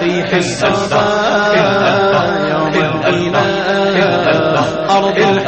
ريح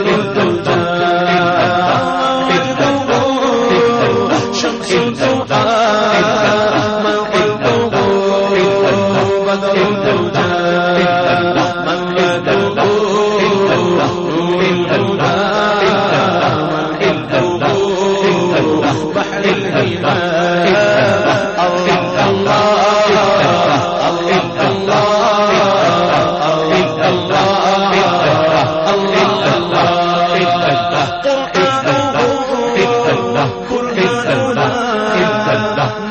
تم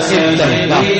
سنگ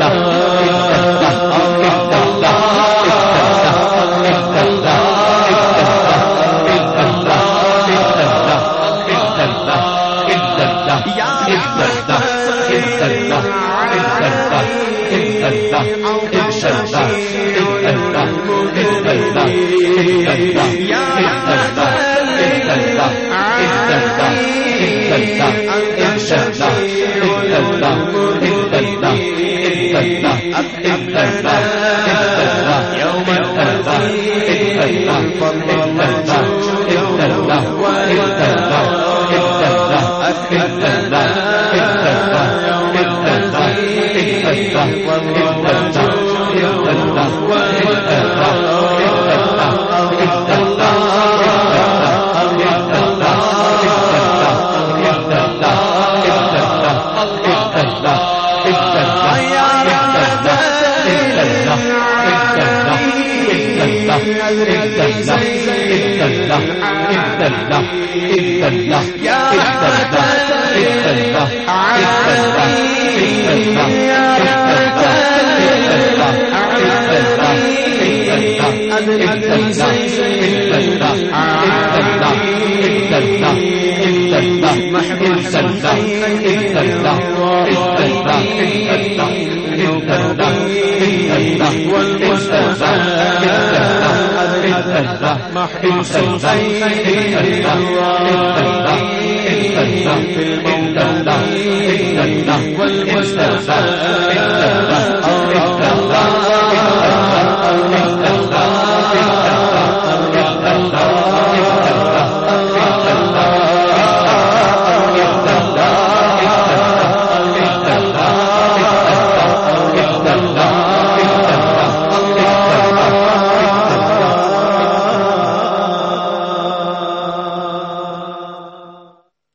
یا محبوس في الموت والمستشفى